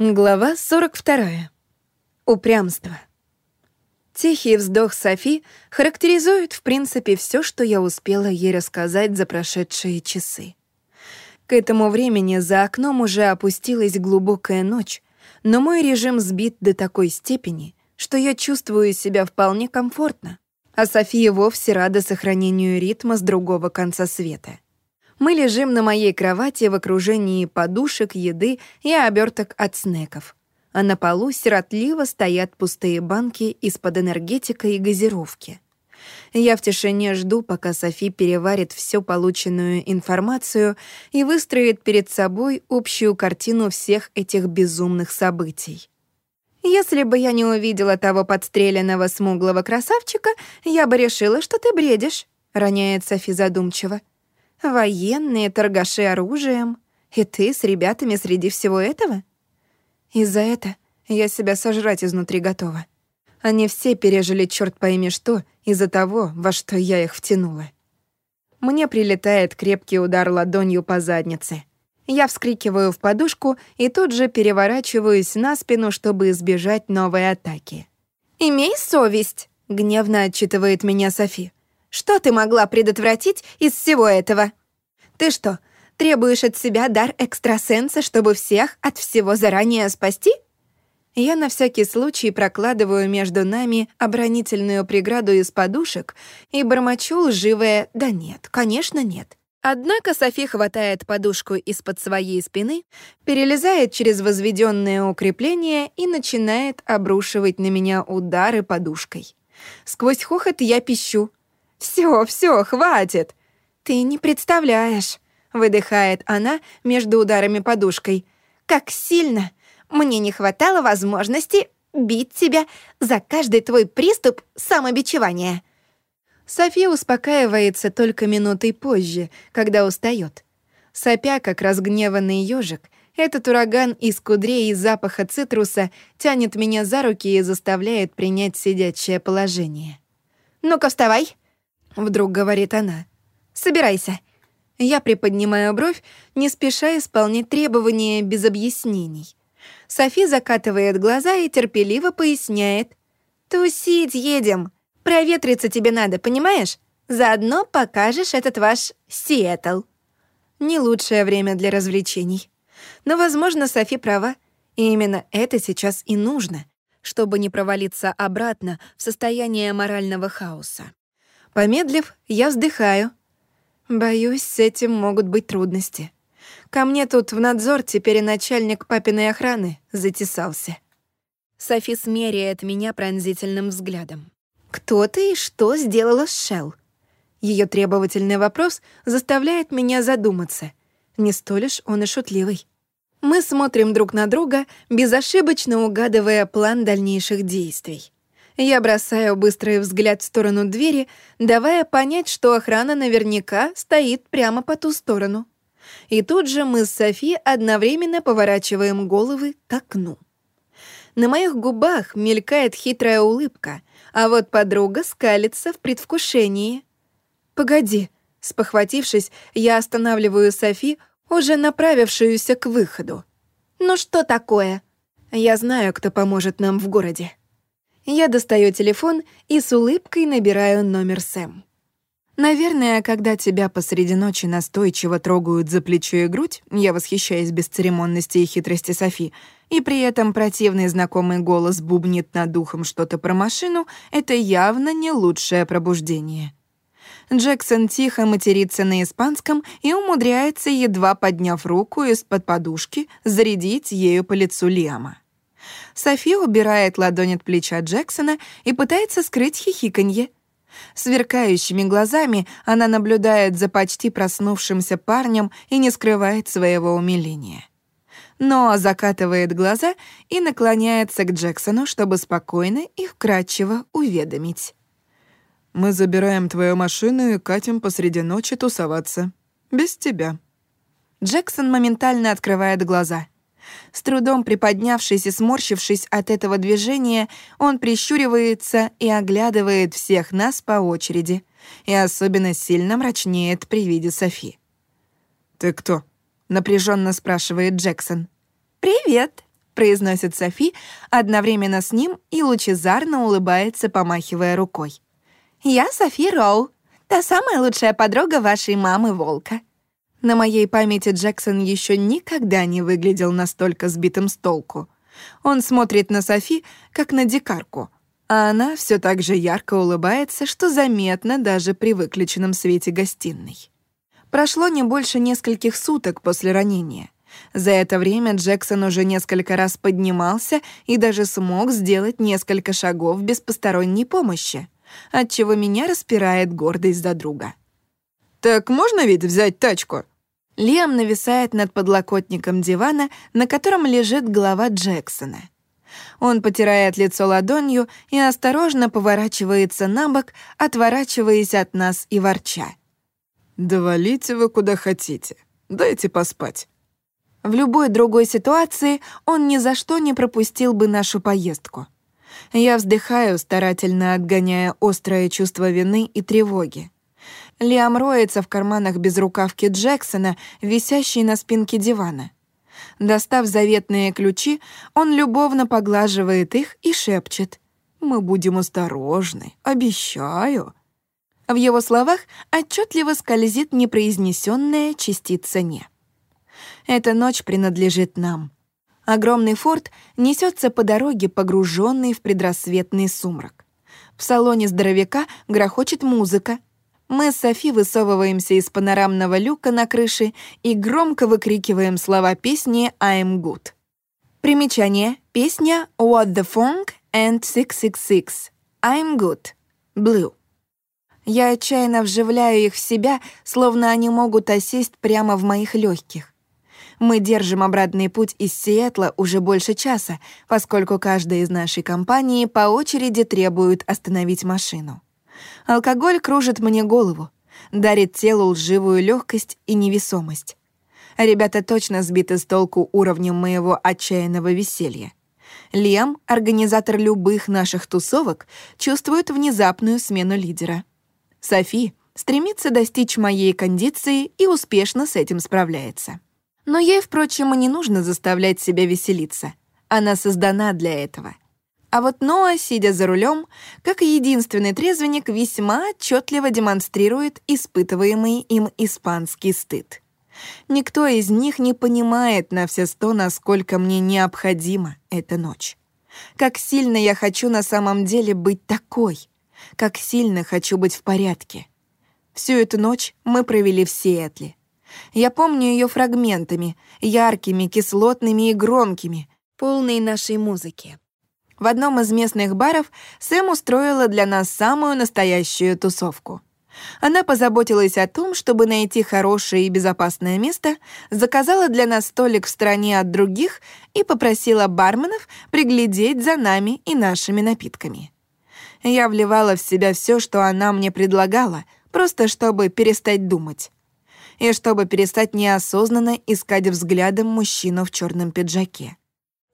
Глава 42. Упрямство. Тихий вздох Софи характеризует, в принципе, все, что я успела ей рассказать за прошедшие часы. К этому времени за окном уже опустилась глубокая ночь, но мой режим сбит до такой степени, что я чувствую себя вполне комфортно, а София вовсе рада сохранению ритма с другого конца света. Мы лежим на моей кровати в окружении подушек, еды и оберток от снеков. А на полу сиротливо стоят пустые банки из-под энергетика и газировки. Я в тишине жду, пока Софи переварит всю полученную информацию и выстроит перед собой общую картину всех этих безумных событий. «Если бы я не увидела того подстреленного смуглого красавчика, я бы решила, что ты бредишь», — роняет Софи задумчиво. Военные, торгаши оружием. И ты с ребятами среди всего этого? И за это я себя сожрать изнутри готова. Они все пережили черт пойми что из-за того, во что я их втянула. Мне прилетает крепкий удар ладонью по заднице. Я вскрикиваю в подушку и тут же переворачиваюсь на спину, чтобы избежать новой атаки. «Имей совесть!» — гневно отчитывает меня Софи. Что ты могла предотвратить из всего этого? Ты что, требуешь от себя дар экстрасенса, чтобы всех от всего заранее спасти? Я на всякий случай прокладываю между нами оборонительную преграду из подушек и бормочу лживое «да нет, конечно нет». Однако Софи хватает подушку из-под своей спины, перелезает через возведенное укрепление и начинает обрушивать на меня удары подушкой. Сквозь хохот я пищу. Все, все, хватит. Ты не представляешь, выдыхает она между ударами подушкой. Как сильно мне не хватало возможности бить тебя за каждый твой приступ самобичевания. София успокаивается только минутой позже, когда устает. Сопя, как разгневанный ежик, этот ураган из кудрей и запаха цитруса тянет меня за руки и заставляет принять сидячее положение. «Ну-ка, вставай!» Вдруг говорит она. «Собирайся». Я приподнимаю бровь, не спеша исполнить требования без объяснений. Софи закатывает глаза и терпеливо поясняет. «Тусить едем. Проветриться тебе надо, понимаешь? Заодно покажешь этот ваш Сиэтл». Не лучшее время для развлечений. Но, возможно, Софи права. И именно это сейчас и нужно, чтобы не провалиться обратно в состояние морального хаоса. Помедлив, я вздыхаю. Боюсь, с этим могут быть трудности. Ко мне тут в надзор теперь и начальник папиной охраны затесался. Софи смеряет меня пронзительным взглядом. «Кто ты и что сделала с Шелл?» Ее требовательный вопрос заставляет меня задуматься. Не столь уж он и шутливый. Мы смотрим друг на друга, безошибочно угадывая план дальнейших действий. Я бросаю быстрый взгляд в сторону двери, давая понять, что охрана наверняка стоит прямо по ту сторону. И тут же мы с Софи одновременно поворачиваем головы к окну. На моих губах мелькает хитрая улыбка, а вот подруга скалится в предвкушении. «Погоди», — спохватившись, я останавливаю Софи, уже направившуюся к выходу. «Ну что такое?» «Я знаю, кто поможет нам в городе». Я достаю телефон и с улыбкой набираю номер Сэм. Наверное, когда тебя посреди ночи настойчиво трогают за плечо и грудь, я восхищаюсь бесцеремонности и хитрости Софи, и при этом противный знакомый голос бубнит над духом что-то про машину, это явно не лучшее пробуждение. Джексон тихо матерится на испанском и умудряется, едва подняв руку из-под подушки, зарядить ею по лицу Лиама. Софи убирает ладонь от плеча Джексона и пытается скрыть хихиканье. Сверкающими глазами она наблюдает за почти проснувшимся парнем и не скрывает своего умиления. Но закатывает глаза и наклоняется к Джексону, чтобы спокойно и вкрадчиво уведомить. «Мы забираем твою машину и катим посреди ночи тусоваться. Без тебя». Джексон моментально открывает глаза — с трудом приподнявшись и сморщившись от этого движения, он прищуривается и оглядывает всех нас по очереди, и особенно сильно мрачнеет при виде Софи. «Ты кто?» — напряженно спрашивает Джексон. «Привет!» — произносит Софи одновременно с ним и лучезарно улыбается, помахивая рукой. «Я Софи Роу, та самая лучшая подруга вашей мамы Волка». На моей памяти Джексон еще никогда не выглядел настолько сбитым с толку. Он смотрит на Софи, как на дикарку, а она все так же ярко улыбается, что заметно даже при выключенном свете гостиной. Прошло не больше нескольких суток после ранения. За это время Джексон уже несколько раз поднимался и даже смог сделать несколько шагов без посторонней помощи, отчего меня распирает гордость за друга. «Так можно ведь взять тачку?» Лиам нависает над подлокотником дивана, на котором лежит голова Джексона. Он потирает лицо ладонью и осторожно поворачивается на бок, отворачиваясь от нас и ворча. «Да валите вы куда хотите. Дайте поспать». В любой другой ситуации он ни за что не пропустил бы нашу поездку. Я вздыхаю, старательно отгоняя острое чувство вины и тревоги. Лиам роется в карманах безрукавки Джексона, висящей на спинке дивана. Достав заветные ключи, он любовно поглаживает их и шепчет. «Мы будем осторожны, обещаю». В его словах отчетливо скользит непроизнесенная частица «не». Эта ночь принадлежит нам. Огромный форт несется по дороге, погруженный в предрассветный сумрак. В салоне здоровяка грохочет музыка. Мы с Софи высовываемся из панорамного люка на крыше и громко выкрикиваем слова песни «I'm good». Примечание. Песня «What the Funk and 666». «I'm good». «Blue». Я отчаянно вживляю их в себя, словно они могут осесть прямо в моих легких. Мы держим обратный путь из Сиэтла уже больше часа, поскольку каждая из нашей компании по очереди требует остановить машину. Алкоголь кружит мне голову, дарит телу лживую легкость и невесомость. Ребята точно сбиты с толку уровнем моего отчаянного веселья. Лем, организатор любых наших тусовок, чувствует внезапную смену лидера. Софи стремится достичь моей кондиции и успешно с этим справляется. Но ей, впрочем, и не нужно заставлять себя веселиться. Она создана для этого. А вот Ноа, сидя за рулем, как единственный трезвенник, весьма отчетливо демонстрирует испытываемый им испанский стыд. Никто из них не понимает на все сто, насколько мне необходима эта ночь. Как сильно я хочу на самом деле быть такой. Как сильно хочу быть в порядке. Всю эту ночь мы провели в Сиэтле. Я помню ее фрагментами, яркими, кислотными и громкими, полной нашей музыки. В одном из местных баров Сэм устроила для нас самую настоящую тусовку. Она позаботилась о том, чтобы найти хорошее и безопасное место, заказала для нас столик в стороне от других и попросила барменов приглядеть за нами и нашими напитками. Я вливала в себя все, что она мне предлагала, просто чтобы перестать думать и чтобы перестать неосознанно искать взглядом мужчину в черном пиджаке.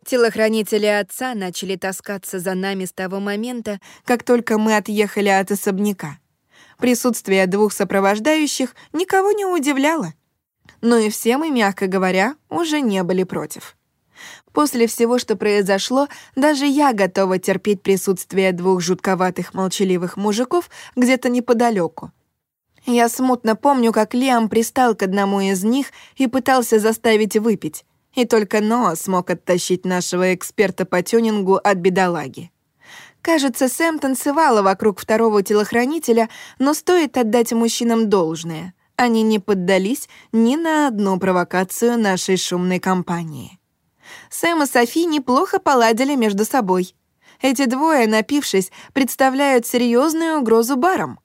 Телохранители отца начали таскаться за нами с того момента, как только мы отъехали от особняка. Присутствие двух сопровождающих никого не удивляло. Но и все мы, мягко говоря, уже не были против. После всего, что произошло, даже я готова терпеть присутствие двух жутковатых молчаливых мужиков где-то неподалеку, я смутно помню, как Лиам пристал к одному из них и пытался заставить выпить, и только Ноа смог оттащить нашего эксперта по тюнингу от бедолаги. Кажется, Сэм танцевала вокруг второго телохранителя, но стоит отдать мужчинам должное. Они не поддались ни на одну провокацию нашей шумной компании. Сэм и Софи неплохо поладили между собой. Эти двое, напившись, представляют серьезную угрозу барам.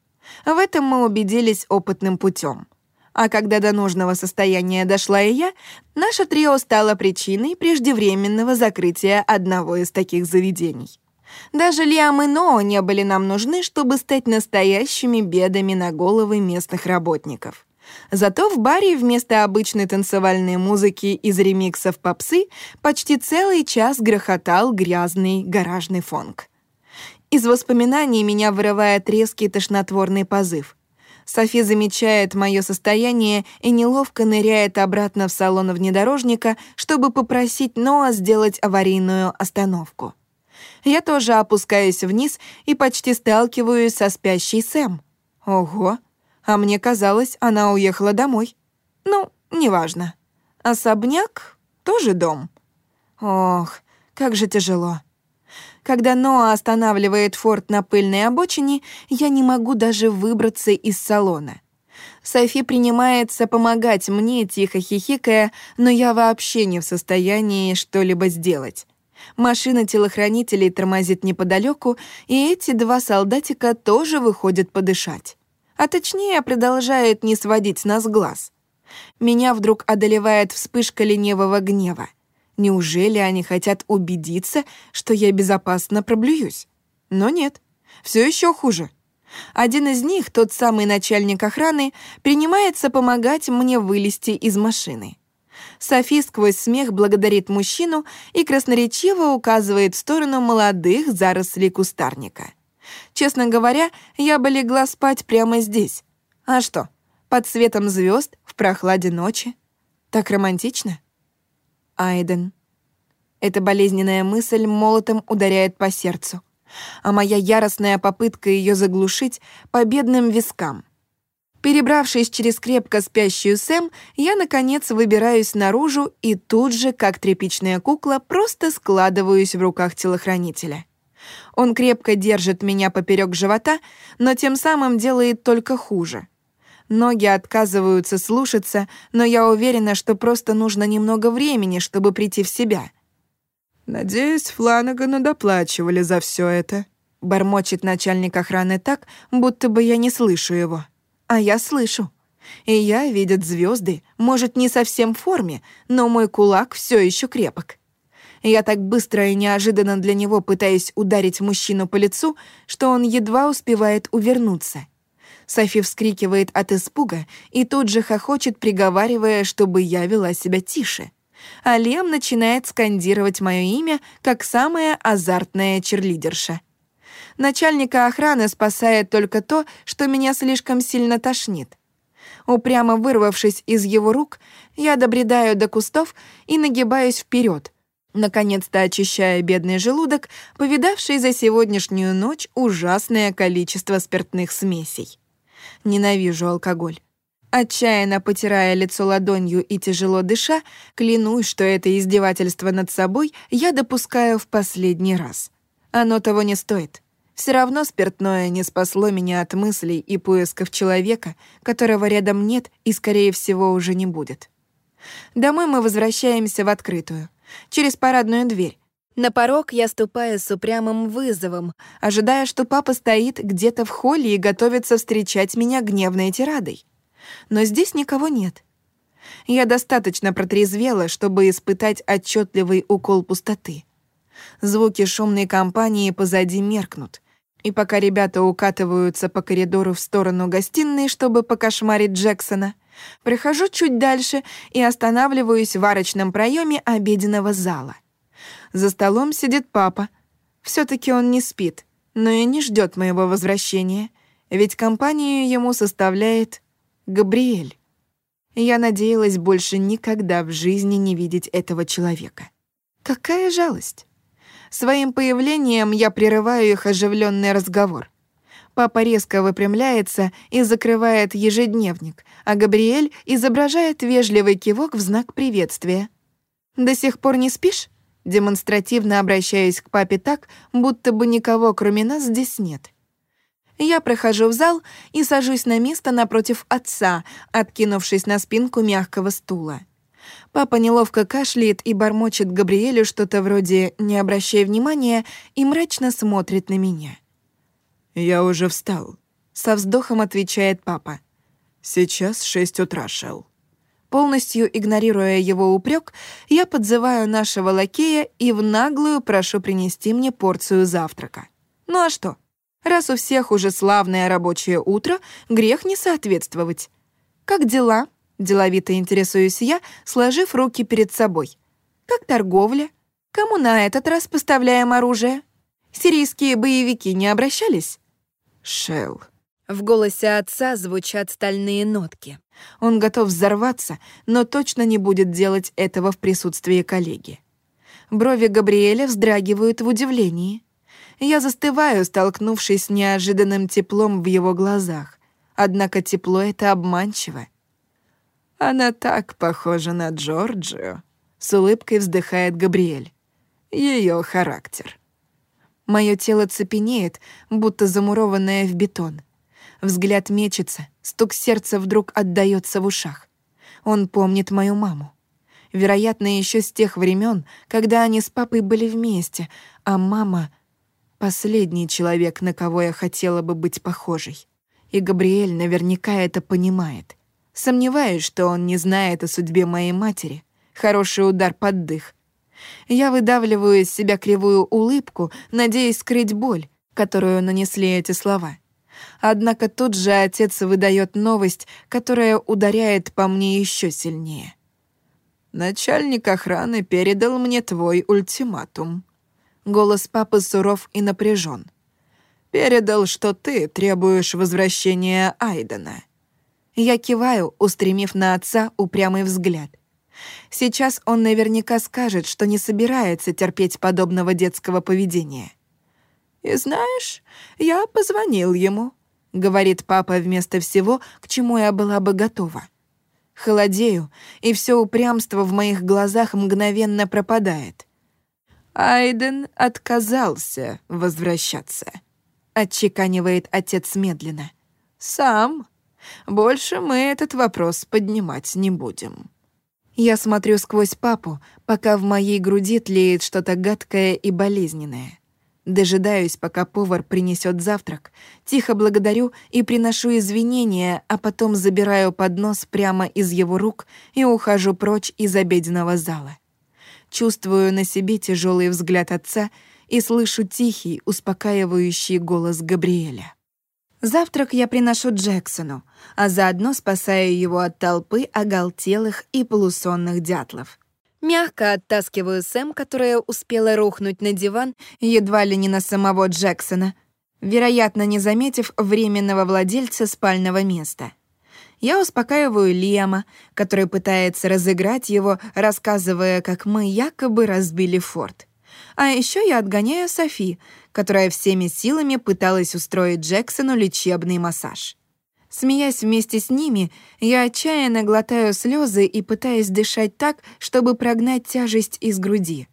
В этом мы убедились опытным путем. А когда до нужного состояния дошла и я, наше трио стало причиной преждевременного закрытия одного из таких заведений. Даже Лиам и Ноа не были нам нужны, чтобы стать настоящими бедами на головы местных работников. Зато в баре вместо обычной танцевальной музыки из ремиксов попсы почти целый час грохотал грязный гаражный фонг. Из воспоминаний меня вырывает резкий тошнотворный позыв. Софи замечает мое состояние и неловко ныряет обратно в салон внедорожника, чтобы попросить Ноа сделать аварийную остановку. Я тоже опускаюсь вниз и почти сталкиваюсь со спящей Сэм. Ого, а мне казалось, она уехала домой. Ну, неважно. Особняк — тоже дом. Ох, как же тяжело. Когда Ноа останавливает форт на пыльной обочине, я не могу даже выбраться из салона. Софи принимается помогать мне, тихо хихикая, но я вообще не в состоянии что-либо сделать. Машина телохранителей тормозит неподалеку, и эти два солдатика тоже выходят подышать. А точнее, продолжают не сводить нас глаз. Меня вдруг одолевает вспышка ленивого гнева. Неужели они хотят убедиться, что я безопасно проблююсь? Но нет, все еще хуже. Один из них, тот самый начальник охраны, принимается помогать мне вылезти из машины. Софи сквозь смех благодарит мужчину и красноречиво указывает в сторону молодых зарослей кустарника. Честно говоря, я бы легла спать прямо здесь. А что, под светом звезд в прохладе ночи? Так романтично. Айден. Эта болезненная мысль молотом ударяет по сердцу, а моя яростная попытка ее заглушить — по бедным вискам. Перебравшись через крепко спящую Сэм, я, наконец, выбираюсь наружу и тут же, как тряпичная кукла, просто складываюсь в руках телохранителя. Он крепко держит меня поперек живота, но тем самым делает только хуже. Ноги отказываются слушаться, но я уверена, что просто нужно немного времени, чтобы прийти в себя. «Надеюсь, Фланагану доплачивали за все это», — бормочет начальник охраны так, будто бы я не слышу его. А я слышу. И я, видят звезды, может, не совсем в форме, но мой кулак все еще крепок. Я так быстро и неожиданно для него пытаюсь ударить мужчину по лицу, что он едва успевает увернуться — Софи вскрикивает от испуга и тут же хохочет, приговаривая, чтобы я вела себя тише. А Лем начинает скандировать мое имя как самая азартная черлидерша. Начальника охраны спасает только то, что меня слишком сильно тошнит. Упрямо вырвавшись из его рук, я добредаю до кустов и нагибаюсь вперед, наконец-то очищая бедный желудок, повидавший за сегодняшнюю ночь ужасное количество спиртных смесей. Ненавижу алкоголь. Отчаянно потирая лицо ладонью и тяжело дыша, клянусь, что это издевательство над собой я допускаю в последний раз. Оно того не стоит. Все равно спиртное не спасло меня от мыслей и поисков человека, которого рядом нет и, скорее всего, уже не будет. Домой мы возвращаемся в открытую, через парадную дверь, на порог я ступаю с упрямым вызовом, ожидая, что папа стоит где-то в холле и готовится встречать меня гневной тирадой. Но здесь никого нет. Я достаточно протрезвела, чтобы испытать отчетливый укол пустоты. Звуки шумной компании позади меркнут. И пока ребята укатываются по коридору в сторону гостиной, чтобы покошмарить Джексона, прихожу чуть дальше и останавливаюсь в арочном проеме обеденного зала — за столом сидит папа. все таки он не спит, но и не ждет моего возвращения, ведь компанию ему составляет Габриэль. Я надеялась больше никогда в жизни не видеть этого человека. Какая жалость. Своим появлением я прерываю их оживленный разговор. Папа резко выпрямляется и закрывает ежедневник, а Габриэль изображает вежливый кивок в знак приветствия. «До сих пор не спишь?» Демонстративно обращаясь к папе так, будто бы никого кроме нас здесь нет. Я прохожу в зал и сажусь на место напротив отца, откинувшись на спинку мягкого стула. Папа неловко кашляет и бормочет Габриэлю что-то вроде «не обращай внимания» и мрачно смотрит на меня. «Я уже встал», — со вздохом отвечает папа. «Сейчас шесть утра, Шелл». Полностью игнорируя его упрек, я подзываю нашего лакея и в наглую прошу принести мне порцию завтрака. Ну а что? Раз у всех уже славное рабочее утро, грех не соответствовать. «Как дела?» — деловито интересуюсь я, сложив руки перед собой. «Как торговля? Кому на этот раз поставляем оружие? Сирийские боевики не обращались?» «Шелл». В голосе отца звучат стальные нотки. Он готов взорваться, но точно не будет делать этого в присутствии коллеги. Брови Габриэля вздрагивают в удивлении. Я застываю, столкнувшись с неожиданным теплом в его глазах. Однако тепло это обманчиво. «Она так похожа на Джорджию», — с улыбкой вздыхает Габриэль. Ее характер. Мое тело цепенеет, будто замурованное в бетон. Взгляд мечется, стук сердца вдруг отдаётся в ушах. Он помнит мою маму. Вероятно, еще с тех времен, когда они с папой были вместе, а мама — последний человек, на кого я хотела бы быть похожей. И Габриэль наверняка это понимает. Сомневаюсь, что он не знает о судьбе моей матери. Хороший удар под дых. Я выдавливаю из себя кривую улыбку, надеясь скрыть боль, которую нанесли эти слова. Однако тут же отец выдает новость, которая ударяет по мне еще сильнее. «Начальник охраны передал мне твой ультиматум». Голос папы суров и напряжен. «Передал, что ты требуешь возвращения Айдена». Я киваю, устремив на отца упрямый взгляд. Сейчас он наверняка скажет, что не собирается терпеть подобного детского поведения. «И знаешь, я позвонил ему», — говорит папа вместо всего, к чему я была бы готова. Холодею, и все упрямство в моих глазах мгновенно пропадает. «Айден отказался возвращаться», — отчеканивает отец медленно. «Сам. Больше мы этот вопрос поднимать не будем». Я смотрю сквозь папу, пока в моей груди тлеет что-то гадкое и болезненное. Дожидаюсь, пока повар принесет завтрак, тихо благодарю и приношу извинения, а потом забираю поднос прямо из его рук и ухожу прочь из обеденного зала. Чувствую на себе тяжелый взгляд отца и слышу тихий, успокаивающий голос Габриэля. Завтрак я приношу Джексону, а заодно спасаю его от толпы оголтелых и полусонных дятлов. Мягко оттаскиваю Сэм, которая успела рухнуть на диван едва ли не на самого Джексона, вероятно, не заметив временного владельца спального места. Я успокаиваю Лиама, который пытается разыграть его, рассказывая, как мы якобы разбили форт. А еще я отгоняю Софи, которая всеми силами пыталась устроить Джексону лечебный массаж. Смеясь вместе с ними, я отчаянно глотаю слезы и пытаюсь дышать так, чтобы прогнать тяжесть из груди.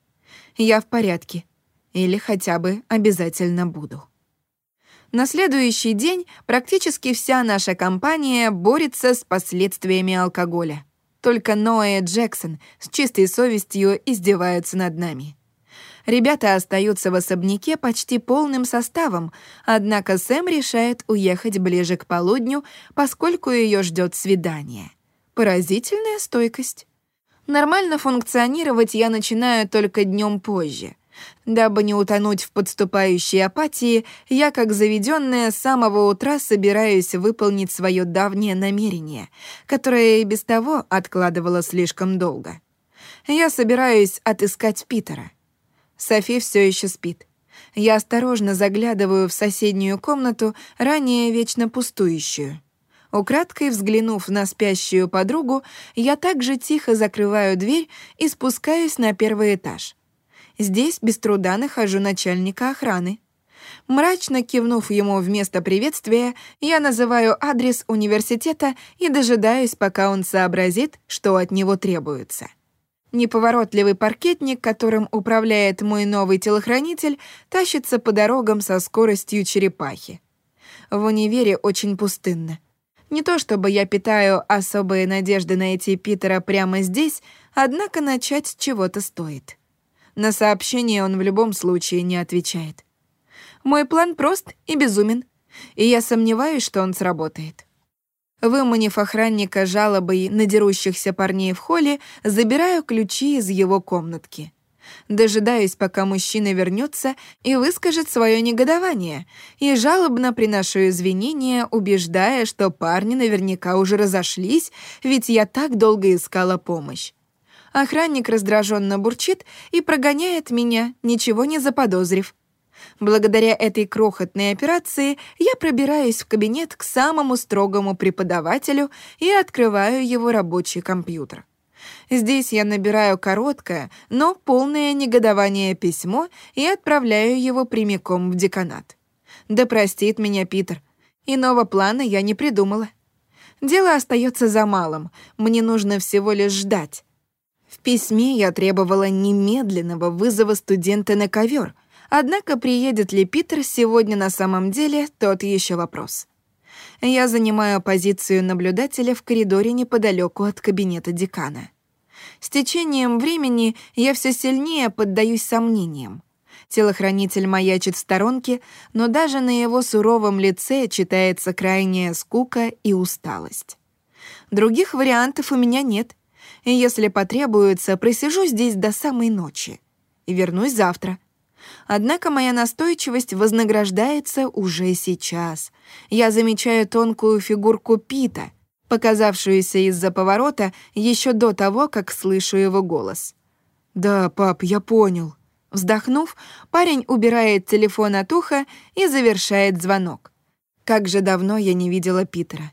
Я в порядке. Или хотя бы обязательно буду. На следующий день практически вся наша компания борется с последствиями алкоголя. Только Ноэ Джексон с чистой совестью издеваются над нами. Ребята остаются в особняке почти полным составом, однако Сэм решает уехать ближе к полудню, поскольку ее ждет свидание. Поразительная стойкость. Нормально функционировать я начинаю только днем позже. Дабы не утонуть в подступающей апатии, я, как заведенная, с самого утра собираюсь выполнить свое давнее намерение, которое и без того откладывала слишком долго. Я собираюсь отыскать Питера. Софи все еще спит. Я осторожно заглядываю в соседнюю комнату, ранее вечно пустующую. Украдкой взглянув на спящую подругу, я также тихо закрываю дверь и спускаюсь на первый этаж. Здесь без труда нахожу начальника охраны. Мрачно кивнув ему вместо приветствия, я называю адрес университета и дожидаюсь, пока он сообразит, что от него требуется. Неповоротливый паркетник, которым управляет мой новый телохранитель, тащится по дорогам со скоростью черепахи. В универе очень пустынно. Не то чтобы я питаю особые надежды найти Питера прямо здесь, однако начать с чего-то стоит. На сообщение он в любом случае не отвечает. Мой план прост и безумен, и я сомневаюсь, что он сработает. Выманив охранника жалобой на дерущихся парней в холле, забираю ключи из его комнатки. Дожидаюсь, пока мужчина вернется и выскажет свое негодование, и жалобно приношу извинения, убеждая, что парни наверняка уже разошлись, ведь я так долго искала помощь. Охранник раздраженно бурчит и прогоняет меня, ничего не заподозрив. Благодаря этой крохотной операции я пробираюсь в кабинет к самому строгому преподавателю и открываю его рабочий компьютер. Здесь я набираю короткое, но полное негодование письмо и отправляю его прямиком в деканат. Да простит меня Питер. Иного плана я не придумала. Дело остается за малым. Мне нужно всего лишь ждать. В письме я требовала немедленного вызова студента на ковер — Однако приедет ли Питер сегодня на самом деле, тот еще вопрос. Я занимаю позицию наблюдателя в коридоре неподалеку от кабинета декана. С течением времени я все сильнее поддаюсь сомнениям. Телохранитель маячит в сторонке, но даже на его суровом лице читается крайняя скука и усталость. Других вариантов у меня нет, если потребуется, просижу здесь до самой ночи. И вернусь завтра — Однако моя настойчивость вознаграждается уже сейчас. Я замечаю тонкую фигурку Пита, показавшуюся из-за поворота еще до того, как слышу его голос. «Да, пап, я понял». Вздохнув, парень убирает телефон от уха и завершает звонок. Как же давно я не видела Питера.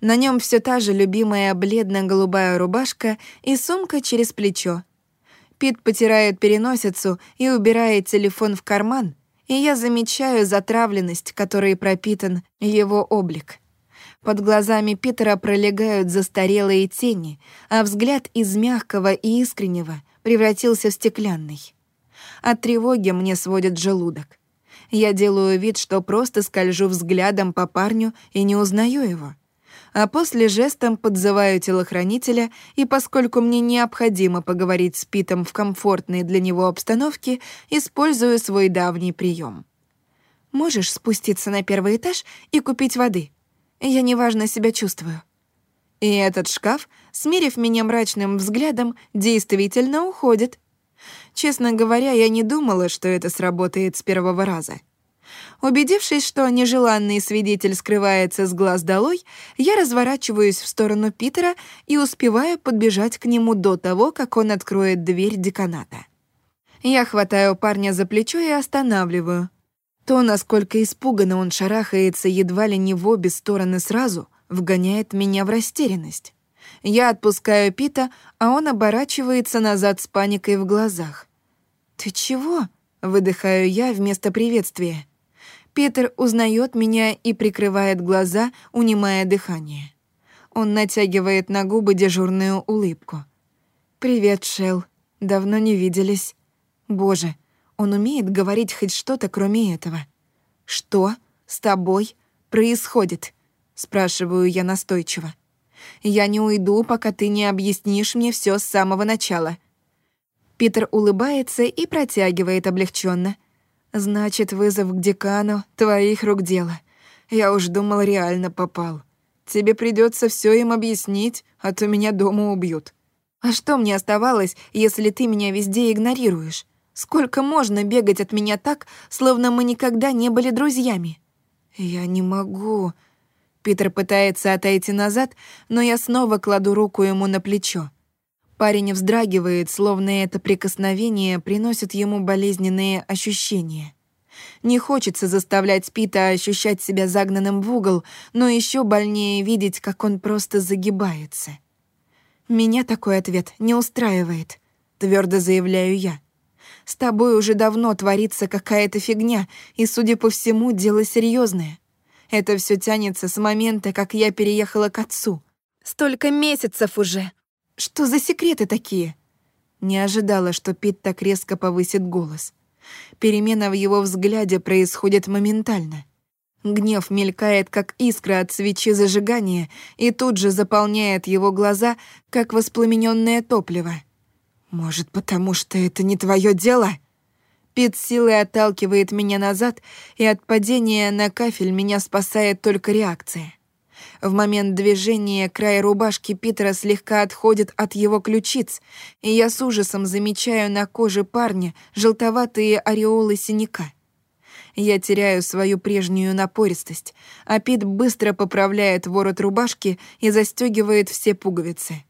На нем все та же любимая бледно-голубая рубашка и сумка через плечо. Пит потирает переносицу и убирает телефон в карман, и я замечаю затравленность, которой пропитан его облик. Под глазами Питера пролегают застарелые тени, а взгляд из мягкого и искреннего превратился в стеклянный. От тревоги мне сводит желудок. Я делаю вид, что просто скольжу взглядом по парню и не узнаю его а после жестом подзываю телохранителя, и поскольку мне необходимо поговорить с Питом в комфортной для него обстановке, использую свой давний прием. «Можешь спуститься на первый этаж и купить воды? Я неважно себя чувствую». И этот шкаф, смирив меня мрачным взглядом, действительно уходит. Честно говоря, я не думала, что это сработает с первого раза — Убедившись, что нежеланный свидетель скрывается с глаз долой, я разворачиваюсь в сторону Питера и успеваю подбежать к нему до того, как он откроет дверь деканата. Я хватаю парня за плечо и останавливаю. То, насколько испуганно он шарахается едва ли не в обе стороны сразу, вгоняет меня в растерянность. Я отпускаю Пита, а он оборачивается назад с паникой в глазах. «Ты чего?» — выдыхаю я вместо приветствия. Питер узнает меня и прикрывает глаза, унимая дыхание. Он натягивает на губы дежурную улыбку. «Привет, Шел. Давно не виделись. Боже, он умеет говорить хоть что-то, кроме этого. Что с тобой происходит?» Спрашиваю я настойчиво. «Я не уйду, пока ты не объяснишь мне все с самого начала». Питер улыбается и протягивает облегченно. Значит, вызов к декану — твоих рук дело. Я уж думал, реально попал. Тебе придется все им объяснить, а то меня дома убьют. А что мне оставалось, если ты меня везде игнорируешь? Сколько можно бегать от меня так, словно мы никогда не были друзьями? Я не могу. Питер пытается отойти назад, но я снова кладу руку ему на плечо. Парень вздрагивает, словно это прикосновение приносит ему болезненные ощущения. Не хочется заставлять Пита ощущать себя загнанным в угол, но еще больнее видеть, как он просто загибается. «Меня такой ответ не устраивает», — твердо заявляю я. «С тобой уже давно творится какая-то фигня, и, судя по всему, дело серьезное. Это все тянется с момента, как я переехала к отцу. Столько месяцев уже, что за секреты такие?» Не ожидала, что Пит так резко повысит голос. Перемена в его взгляде происходит моментально. Гнев мелькает, как искра от свечи зажигания, и тут же заполняет его глаза, как воспламененное топливо. «Может, потому что это не твое дело?» Пит силой отталкивает меня назад, и от падения на кафель меня спасает только реакция. В момент движения край рубашки Питера слегка отходит от его ключиц, и я с ужасом замечаю на коже парня желтоватые ореолы синяка. Я теряю свою прежнюю напористость, а Пит быстро поправляет ворот рубашки и застегивает все пуговицы.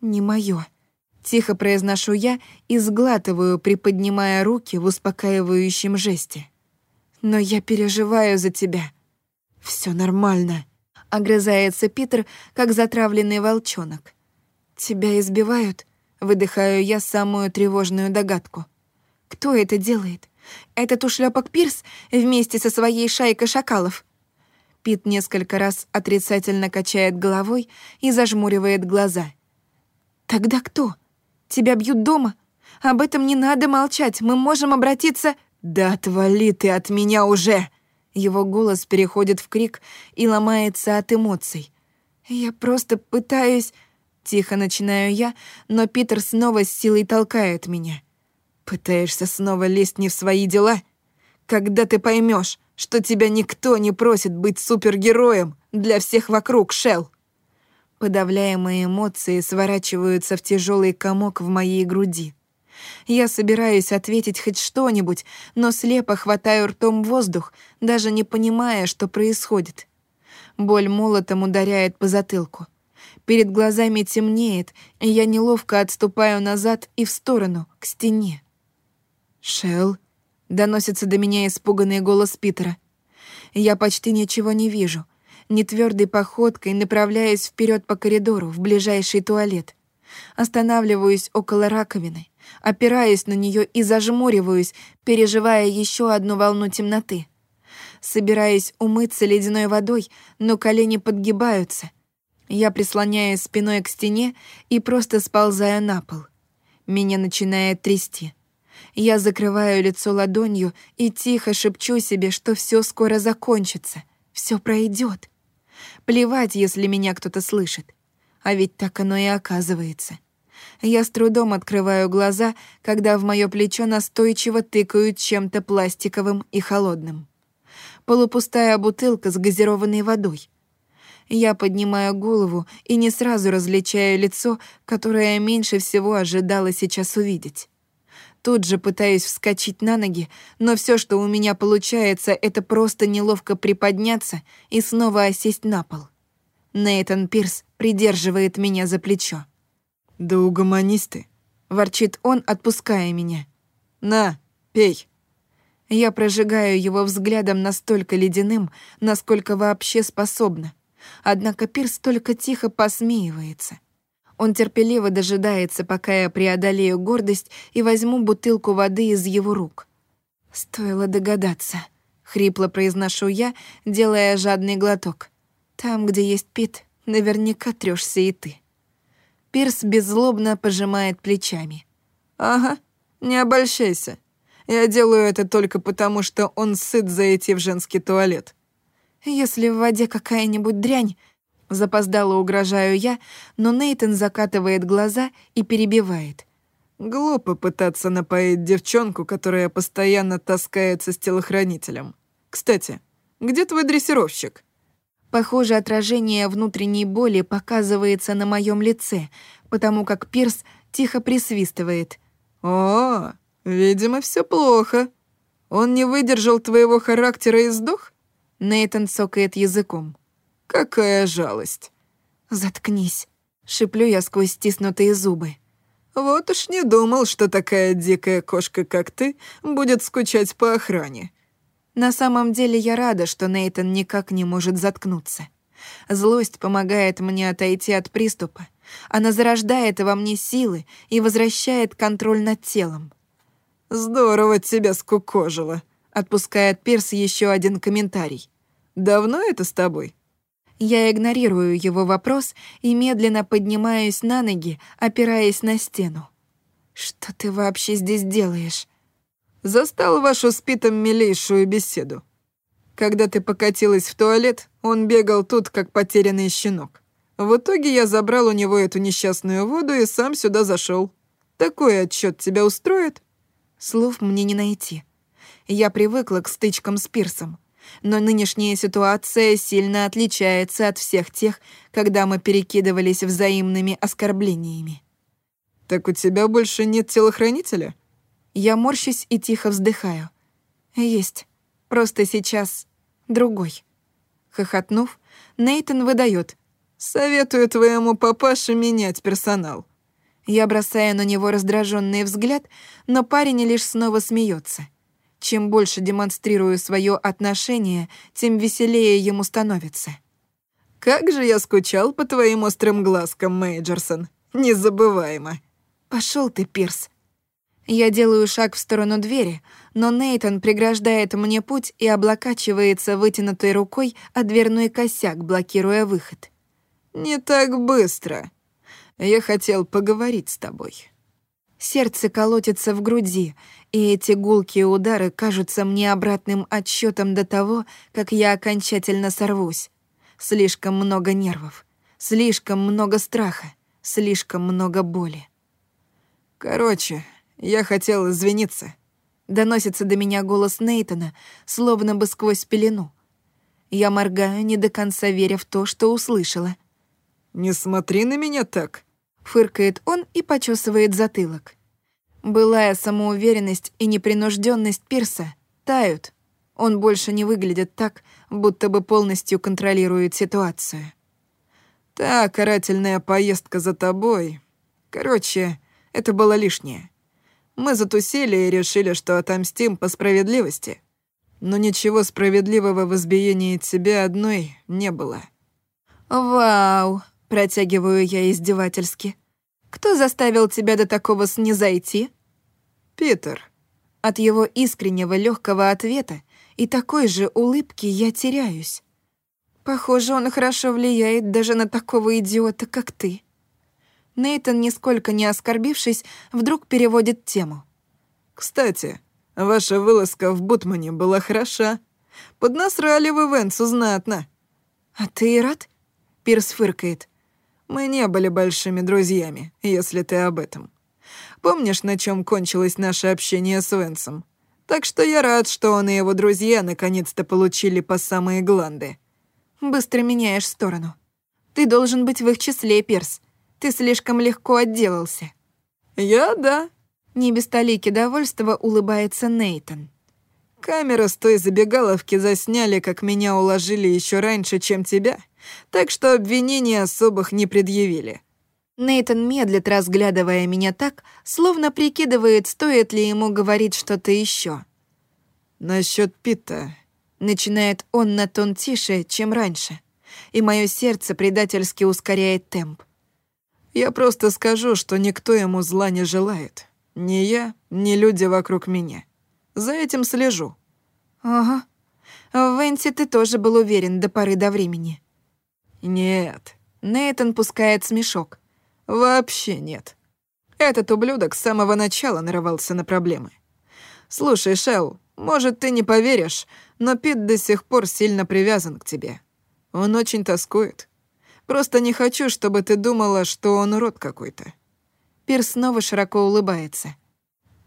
«Не моё», — тихо произношу я и сглатываю, приподнимая руки в успокаивающем жесте. Но я переживаю за тебя. Все нормально», — огрызается Питер, как затравленный волчонок. «Тебя избивают?» — выдыхаю я самую тревожную догадку. «Кто это делает? Этот ушлепок Пирс вместе со своей шайкой шакалов?» Пит несколько раз отрицательно качает головой и зажмуривает глаза. «Тогда кто? Тебя бьют дома? Об этом не надо молчать, мы можем обратиться...» «Да отвали ты от меня уже!» Его голос переходит в крик и ломается от эмоций. «Я просто пытаюсь...» Тихо начинаю я, но Питер снова с силой толкает меня. «Пытаешься снова лезть не в свои дела? Когда ты поймешь, что тебя никто не просит быть супергероем для всех вокруг, Шел. Подавляемые эмоции сворачиваются в тяжелый комок в моей груди. Я собираюсь ответить хоть что-нибудь, но слепо хватаю ртом воздух, даже не понимая, что происходит. Боль молотом ударяет по затылку. Перед глазами темнеет, и я неловко отступаю назад и в сторону, к стене. «Шелл?» — доносится до меня испуганный голос Питера. Я почти ничего не вижу. Нетвёрдой походкой направляюсь вперед по коридору, в ближайший туалет. Останавливаюсь около раковины, опираюсь на нее и зажмуриваюсь, переживая еще одну волну темноты. Собираюсь умыться ледяной водой, но колени подгибаются. Я прислоняюсь спиной к стене и просто сползаю на пол. Меня начинает трясти. Я закрываю лицо ладонью и тихо шепчу себе, что все скоро закончится, все пройдет. Плевать, если меня кто-то слышит. А ведь так оно и оказывается. Я с трудом открываю глаза, когда в моё плечо настойчиво тыкают чем-то пластиковым и холодным. Полупустая бутылка с газированной водой. Я поднимаю голову и не сразу различаю лицо, которое меньше всего ожидала сейчас увидеть. Тут же пытаюсь вскочить на ноги, но все, что у меня получается, это просто неловко приподняться и снова осесть на пол. Нейтан Пирс придерживает меня за плечо. «Да угомонись ты», — ворчит он, отпуская меня. «На, пей». Я прожигаю его взглядом настолько ледяным, насколько вообще способна. Однако Пирс только тихо посмеивается — он терпеливо дожидается, пока я преодолею гордость и возьму бутылку воды из его рук. «Стоило догадаться», — хрипло произношу я, делая жадный глоток. «Там, где есть Пит, наверняка трёшься и ты». Пирс беззлобно пожимает плечами. «Ага, не обольщайся. Я делаю это только потому, что он сыт зайти в женский туалет». «Если в воде какая-нибудь дрянь, Запоздало угрожаю я, но Нейтон закатывает глаза и перебивает. Глупо пытаться напоить девчонку, которая постоянно таскается с телохранителем. Кстати, где твой дрессировщик? Похоже, отражение внутренней боли показывается на моем лице, потому как Пирс тихо присвистывает. «О, видимо, все плохо. Он не выдержал твоего характера и сдох?» Нейтан цокает языком. Какая жалость. Заткнись, шиплю я сквозь стиснутые зубы. Вот уж не думал, что такая дикая кошка, как ты, будет скучать по охране. На самом деле я рада, что Нейтон никак не может заткнуться. Злость помогает мне отойти от приступа. Она зарождает во мне силы и возвращает контроль над телом. «Здорово тебя скукожило», — отпускает Пирс еще один комментарий. «Давно это с тобой?» Я игнорирую его вопрос и медленно поднимаюсь на ноги, опираясь на стену. «Что ты вообще здесь делаешь?» «Застал вашу с Питом милейшую беседу. Когда ты покатилась в туалет, он бегал тут, как потерянный щенок. В итоге я забрал у него эту несчастную воду и сам сюда зашел. Такой отчет тебя устроит?» Слов мне не найти. Я привыкла к стычкам с Пирсом но нынешняя ситуация сильно отличается от всех тех, когда мы перекидывались взаимными оскорблениями. «Так у тебя больше нет телохранителя?» Я морщусь и тихо вздыхаю. «Есть. Просто сейчас другой». Хохотнув, Нейтон выдает: «Советую твоему папаше менять персонал». Я бросаю на него раздраженный взгляд, но парень лишь снова смеется. Чем больше демонстрирую свое отношение, тем веселее ему становится. «Как же я скучал по твоим острым глазкам, Мейджерсон. Незабываемо». Пошел ты, Пирс. Я делаю шаг в сторону двери, но Нейтон преграждает мне путь и облокачивается вытянутой рукой о дверной косяк, блокируя выход. «Не так быстро. Я хотел поговорить с тобой». Сердце колотится в груди, и эти гулкие удары кажутся мне обратным отсчетом до того, как я окончательно сорвусь. Слишком много нервов, слишком много страха, слишком много боли. Короче, я хотел извиниться. Доносится до меня голос Нейтона, словно бы сквозь пелену. Я моргаю, не до конца веря в то, что услышала. «Не смотри на меня так», Фыркает он и почесывает затылок. Былая самоуверенность и непринужденность Пирса тают. Он больше не выглядит так, будто бы полностью контролирует ситуацию. «Та карательная поездка за тобой. Короче, это было лишнее. Мы затусили и решили, что отомстим по справедливости. Но ничего справедливого в избиении тебя одной не было». «Вау!» — протягиваю я издевательски. Кто заставил тебя до такого снизойти?» «Питер». От его искреннего легкого ответа и такой же улыбки я теряюсь. Похоже, он хорошо влияет даже на такого идиота, как ты. Нейтон, нисколько не оскорбившись, вдруг переводит тему. «Кстати, ваша вылазка в Бутмане была хороша. Поднасрали вы Венсу знатно». «А ты рад?» — Пирс фыркает. Мы не были большими друзьями, если ты об этом. Помнишь, на чем кончилось наше общение с Венсом? Так что я рад, что он и его друзья наконец-то получили по самые гланды. Быстро меняешь сторону. Ты должен быть в их числе, Перс. Ты слишком легко отделался. Я — да. Не без толики довольства улыбается Нейтон. Камеры с той забегаловки засняли, как меня уложили еще раньше, чем тебя — так что обвинений особых не предъявили. Нейтон медлит, разглядывая меня так, словно прикидывает, стоит ли ему говорить что-то еще. Насчет Пита. Начинает он на тон тише, чем раньше, и мое сердце предательски ускоряет темп. Я просто скажу, что никто ему зла не желает. Ни я, ни люди вокруг меня. За этим слежу. Ага. В Венте ты тоже был уверен до поры до времени. «Нет». Нейтан пускает смешок. «Вообще нет. Этот ублюдок с самого начала нарывался на проблемы. Слушай, Шелл, может, ты не поверишь, но Пит до сих пор сильно привязан к тебе. Он очень тоскует. Просто не хочу, чтобы ты думала, что он урод какой-то». Пир снова широко улыбается.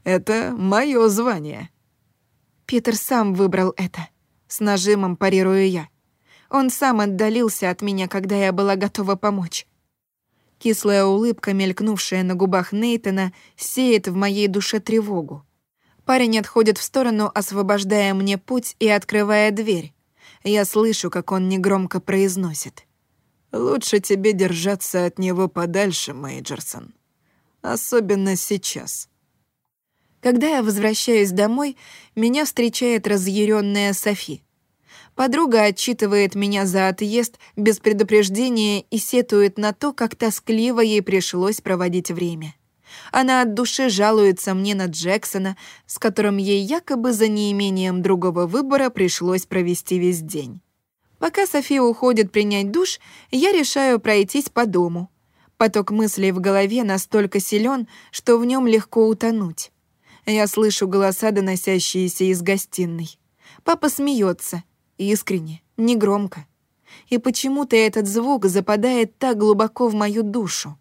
«Это моё звание». Питер сам выбрал это. С нажимом парирую я. Он сам отдалился от меня, когда я была готова помочь. Кислая улыбка, мелькнувшая на губах Нейтона, сеет в моей душе тревогу. Парень отходит в сторону, освобождая мне путь и открывая дверь. Я слышу, как он негромко произносит. «Лучше тебе держаться от него подальше, Мейджерсон. Особенно сейчас». Когда я возвращаюсь домой, меня встречает разъяренная Софи. Подруга отчитывает меня за отъезд без предупреждения и сетует на то, как тоскливо ей пришлось проводить время. Она от души жалуется мне на Джексона, с которым ей якобы за неимением другого выбора пришлось провести весь день. Пока София уходит принять душ, я решаю пройтись по дому. Поток мыслей в голове настолько силен, что в нем легко утонуть. Я слышу голоса, доносящиеся из гостиной. Папа смеется, Искренне, негромко. И почему-то этот звук западает так глубоко в мою душу.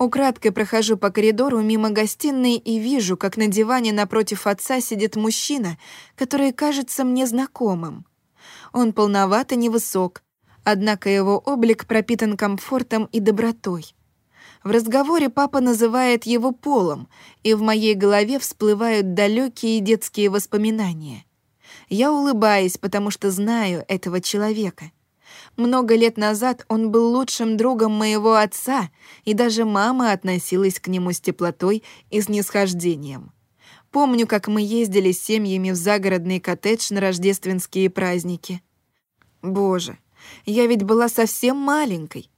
Украдкой прохожу по коридору мимо гостиной и вижу, как на диване напротив отца сидит мужчина, который кажется мне знакомым. Он полноват и невысок, однако его облик пропитан комфортом и добротой. В разговоре папа называет его полом, и в моей голове всплывают далекие детские воспоминания. Я улыбаюсь, потому что знаю этого человека. Много лет назад он был лучшим другом моего отца, и даже мама относилась к нему с теплотой и снисхождением. Помню, как мы ездили с семьями в загородный коттедж на рождественские праздники. Боже, я ведь была совсем маленькой.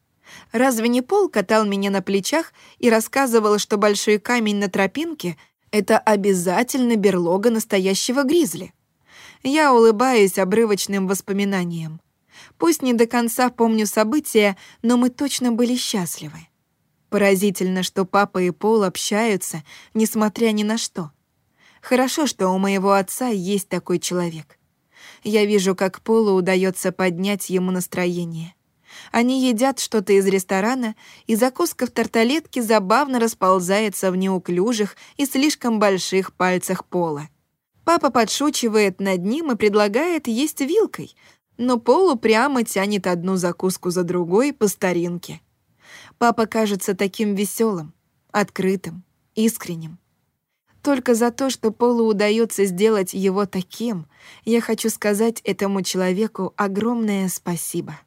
Разве не Пол катал меня на плечах и рассказывал, что большой камень на тропинке — это обязательно берлога настоящего гризли? Я улыбаюсь обрывочным воспоминаниям. Пусть не до конца помню события, но мы точно были счастливы. Поразительно, что папа и Пол общаются, несмотря ни на что. Хорошо, что у моего отца есть такой человек. Я вижу, как Полу удается поднять ему настроение. Они едят что-то из ресторана, и закуска в тарталетке забавно расползается в неуклюжих и слишком больших пальцах Пола. Папа подшучивает над ним и предлагает есть вилкой, но Пол упрямо тянет одну закуску за другой по старинке. Папа кажется таким веселым, открытым, искренним. Только за то, что Полу удается сделать его таким, я хочу сказать этому человеку огромное спасибо.